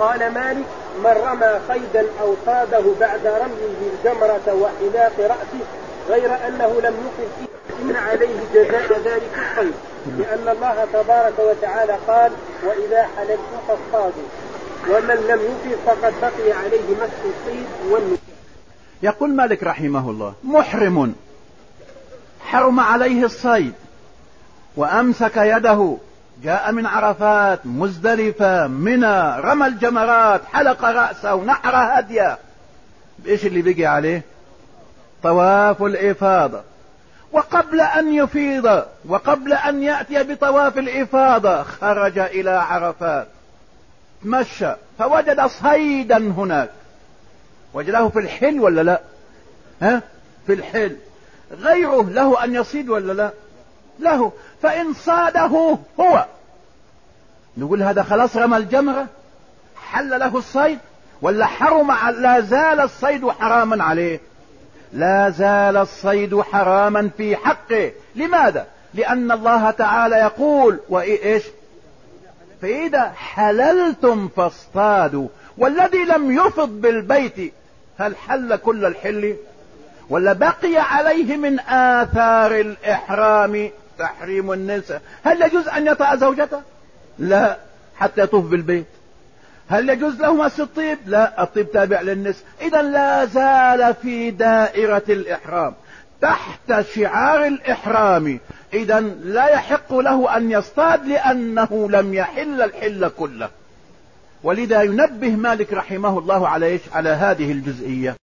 قال مالك من رمى صيدا أو صاده بعد رميه الجمرة وحلاق رأسه غير أنه لم يقل فيه إن عليه جزاء ذلك الصيد لأن الله تبارك وتعالى قال وإذا حللتم فاصطادوا ومن لم يفل فقد بقي عليه مسح الصيد والنساء. يقول مالك رحمه الله محرم حرم عليه الصيد وأمسك يده جاء من عرفات مزدلفة منى رمى الجمرات حلق رأسه نحر هديه. إيش اللي بقي عليه؟ طواف الإفاضة. وقبل أن يفيض وقبل أن يأتي بطواف الإفاضة خرج إلى عرفات. تمشى فوجد صيدا هناك. وجده في الحل ولا لا؟ ها؟ في الحل. غيره له أن يصيد ولا لا؟ له فإن صاده هو. نقول هذا خلاص رمى الجمرة حل له الصيد ولا حرم لا زال الصيد حراما عليه. لا زال الصيد حراما في حقه. لماذا؟ لأن الله تعالى يقول وإيش فإذا حللتم فاصطادوا. والذي لم يفض بالبيت هل حل كل الحل؟ ولا بقي عليه من آثار الإحرام تحريم النساء. هل يجوز أن يطأ زوجته؟ لا حتى يطوف بالبيت. هل يجوز له مس الطيب لا الطيب تابع للنساء. إذا لا زال في دائرة الإحرام تحت شعار الإحرام. إذا لا يحق له أن يصطاد لأنه لم يحل الحل كله. ولذا ينبه مالك رحمه الله على على هذه الجزئية.